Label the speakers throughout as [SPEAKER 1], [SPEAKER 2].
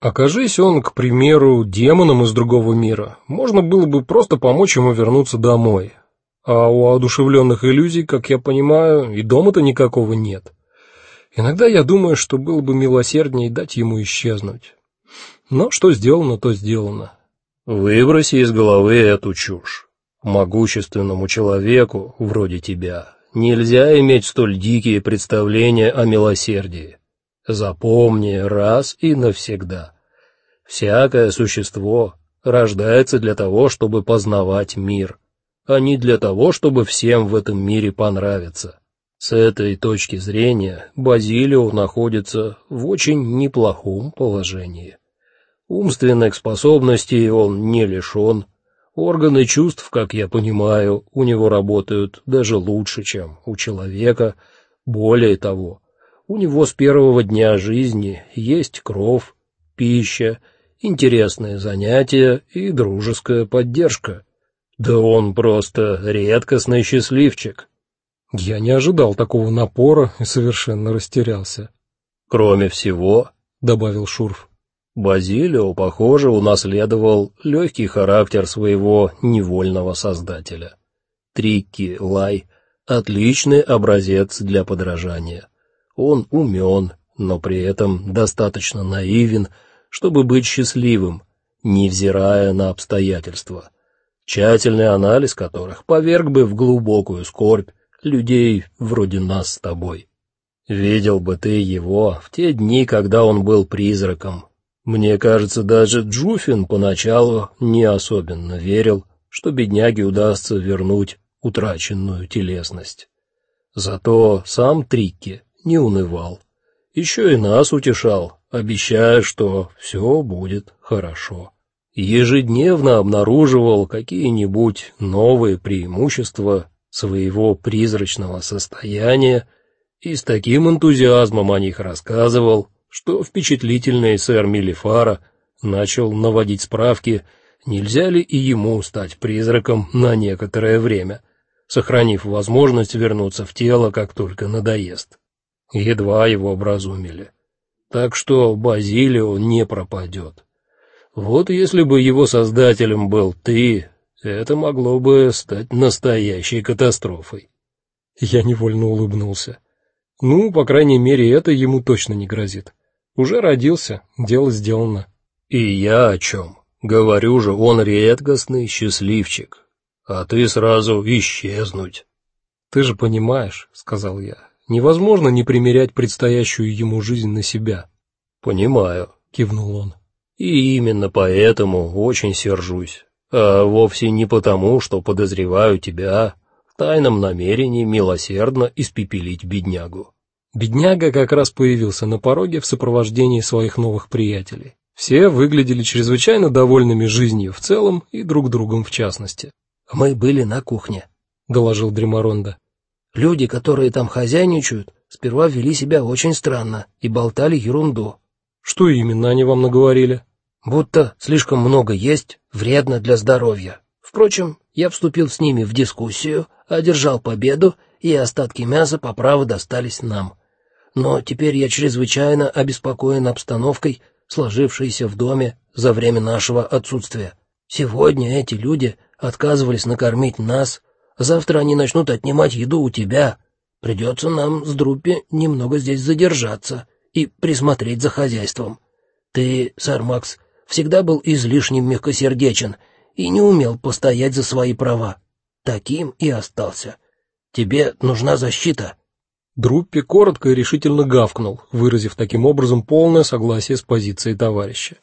[SPEAKER 1] Окажись он, к примеру, демоном из другого мира, можно было бы просто помочь ему вернуться домой. А у одушевленных иллюзий, как я понимаю, и дома-то никакого нет. Иногда я думаю, что было бы милосерднее дать ему исчезнуть. Но что сделано, то сделано.
[SPEAKER 2] Выброси из головы эту чушь. Могущественному человеку, вроде тебя, нельзя иметь столь дикие представления о милосердии. Запомни раз и навсегда. Всякое существо рождается для того, чтобы познавать мир, а не для того, чтобы всем в этом мире понравиться. С этой точки зрения Базилио находится в очень неплохом положении. Умственных способностей он не лишен, органы чувств, как я понимаю, у него работают даже лучше, чем у человека. Более того, у него с первого дня жизни есть кровь, пища, интересные занятия и дружеская поддержка. Да он просто редкостный счастливчик.
[SPEAKER 1] Я не ожидал такого напора и совершенно растерялся.
[SPEAKER 2] Кроме всего,
[SPEAKER 1] добавил Шурф,
[SPEAKER 2] Базилио, похоже, унаследовал легкий характер своего невольного создателя. Трикки Лай отличный образец для подражания. Он умен, но при этом достаточно наивен, чтобы быть счастливым, невзирая на обстоятельства, тщательный анализ которых поверг бы в глубокую скорбь людей вроде нас с тобой. Видел бы ты его в те дни, когда он был призраком. Мне кажется, даже Джуфин поначалу не особенно верил, что бедняге удастся вернуть утраченную телесность. Зато сам Трикки не унывал. Еще и нас утешал, обещая, что все будет хорошо. Ежедневно обнаруживал какие-нибудь новые преимущества своего призрачного состояния и с таким энтузиазмом о них рассказывал, что впечатлительный сэр Милифара начал наводить справки, нельзя ли и ему стать призраком на некоторое время, сохранив возможность вернуться в тело, как только надоест едва его образумили. Так что Базилио не пропадет. Вот если бы его создателем был ты, это могло бы стать настоящей катастрофой.
[SPEAKER 1] Я невольно улыбнулся. Ну, по крайней мере, это ему точно не грозит. Уже родился, дело сделано.
[SPEAKER 2] И я о чем? Говорю же, он редкостный счастливчик. А ты сразу исчезнуть.
[SPEAKER 1] Ты же понимаешь, сказал я. Невозможно не примерять предстоящую ему жизнь на себя.
[SPEAKER 2] Понимаю,
[SPEAKER 1] кивнул он.
[SPEAKER 2] И именно поэтому очень сержусь, а вовсе не потому, что подозреваю тебя в тайном намерении милосердно испепелить беднягу.
[SPEAKER 1] Бедняга как раз появился на пороге в сопровождении своих новых приятелей. Все выглядели чрезвычайно довольными жизнью в целом и друг другом в частности.
[SPEAKER 3] Мы были на кухне,
[SPEAKER 1] доложил Дримаронда.
[SPEAKER 3] Люди, которые там хозяйничают, сперва вели себя очень странно и болтали ерунду.
[SPEAKER 1] Что именно они вам наговорили?
[SPEAKER 3] Будто слишком много есть вредно для здоровья. Впрочем, я вступил с ними в дискуссию, одержал победу, и остатки мяса по праву достались нам. Но теперь я чрезвычайно обеспокоен обстановкой, сложившейся в доме за время нашего отсутствия. Сегодня эти люди отказывались накормить нас, Завтра они начнут отнимать еду у тебя. Придется нам с Друппи немного здесь задержаться и присмотреть за хозяйством. Ты, сэр Макс, всегда был излишне мягкосердечен и не умел постоять за свои права. Таким и остался. Тебе нужна защита.
[SPEAKER 1] Друппи коротко и решительно гавкнул, выразив таким образом полное согласие с позицией товарища.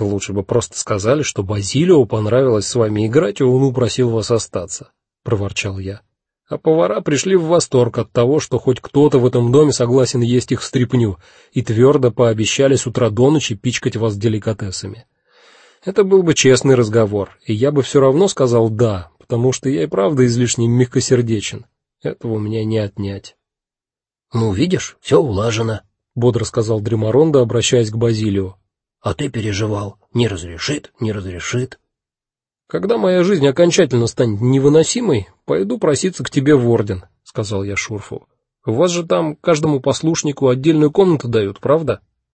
[SPEAKER 1] Лучше бы просто сказали, что Базилио понравилось с вами играть, и он упросил вас остаться проворчал я. А повара пришли в восторг от того, что хоть кто-то в этом доме согласен есть их стряпню, и твердо пообещали с утра до ночи пичкать вас деликатесами. Это был бы честный разговор, и я бы все равно сказал да, потому что я и правда излишне мягкосердечен. Этого у меня не отнять.
[SPEAKER 3] Ну, видишь, все улажено,
[SPEAKER 1] бодро сказал Дримаронда, обращаясь к Базилио.
[SPEAKER 3] А ты переживал, не разрешит, не разрешит.
[SPEAKER 1] Когда моя жизнь окончательно станет невыносимой, пойду проситься к тебе в орден, сказал я Шурфу. У вас же там каждому послушнику отдельную комнату дают, правда?